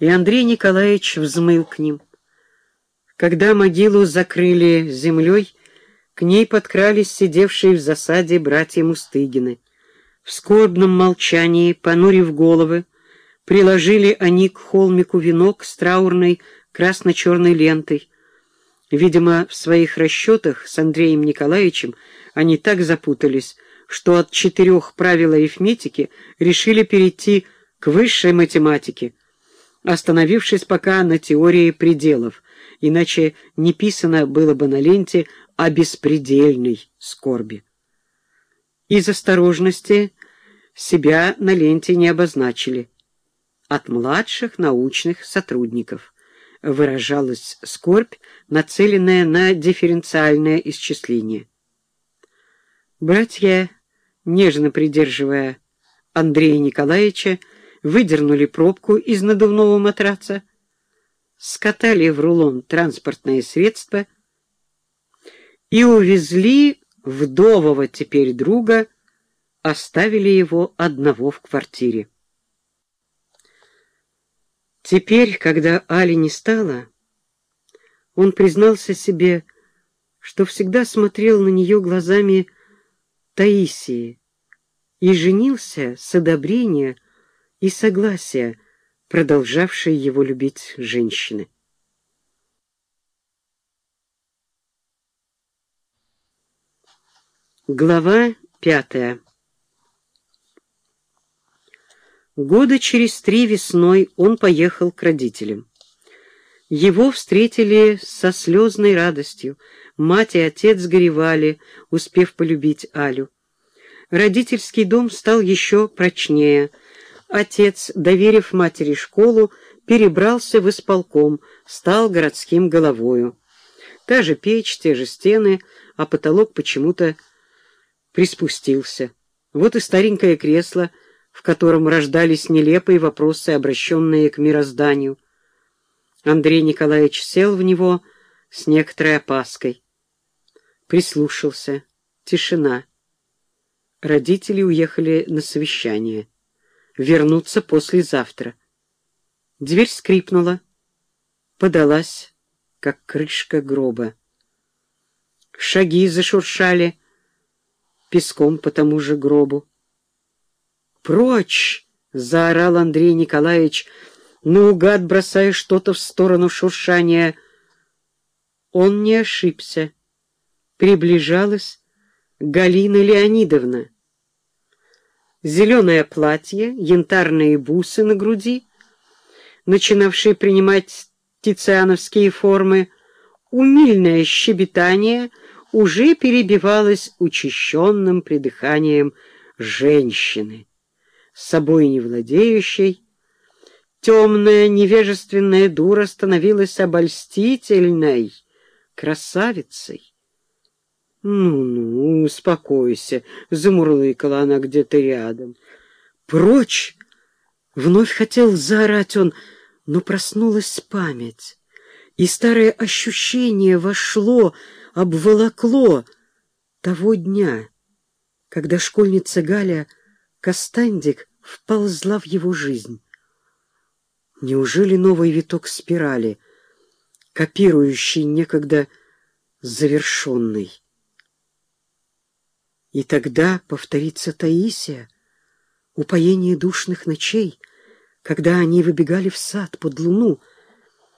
и Андрей Николаевич взмыл к ним. Когда могилу закрыли землей, к ней подкрались сидевшие в засаде братья Мустыгины. В скорбном молчании, понурив головы, приложили они к холмику венок с траурной красно-черной лентой. Видимо, в своих расчетах с Андреем Николаевичем они так запутались, что от четырех правил арифметики решили перейти к высшей математике, остановившись пока на теории пределов, иначе не писано было бы на ленте о беспредельной скорби. Из осторожности себя на ленте не обозначили. От младших научных сотрудников выражалась скорбь, нацеленная на дифференциальное исчисление. Братья, нежно придерживая Андрея Николаевича, выдернули пробку из надувного матраца, скатали в рулон транспортное средство и увезли вдового теперь друга, оставили его одного в квартире. Теперь, когда Али не стало, он признался себе, что всегда смотрел на нее глазами Таисии и женился с одобрения и согласия, продолжавшей его любить женщины. Глава пятая Года через три весной он поехал к родителям. Его встретили со слезной радостью. Мать и отец горевали, успев полюбить Алю. Родительский дом стал еще прочнее. Отец, доверив матери школу, перебрался в исполком, стал городским головою. Та же печь, те же стены, а потолок почему-то приспустился. Вот и старенькое кресло, в котором рождались нелепые вопросы, обращенные к мирозданию. Андрей Николаевич сел в него с некоторой опаской. Прислушался. Тишина. Родители уехали на совещание. Вернуться послезавтра. Дверь скрипнула. Подалась, как крышка гроба. Шаги зашуршали песком по тому же гробу. «Прочь!» — заорал Андрей Николаевич, наугад бросая что-то в сторону шуршания. Он не ошибся. Приближалась Галина Леонидовна. Зеленое платье, янтарные бусы на груди, начинавшие принимать тициановские формы, умильное щебетание уже перебивалось учащенным придыханием женщины собой не владеющей, темная невежественная дура становилась обольстительной красавицей. «Ну-ну, успокойся», — замурлыкала она где-то рядом. «Прочь!» — вновь хотел заорать он, но проснулась память, и старое ощущение вошло, обволокло того дня, когда школьница Галя Костандик вползла в его жизнь. Неужели новый виток спирали, копирующий некогда завершенный? И тогда повторится Таисия, упоение душных ночей, когда они выбегали в сад под луну,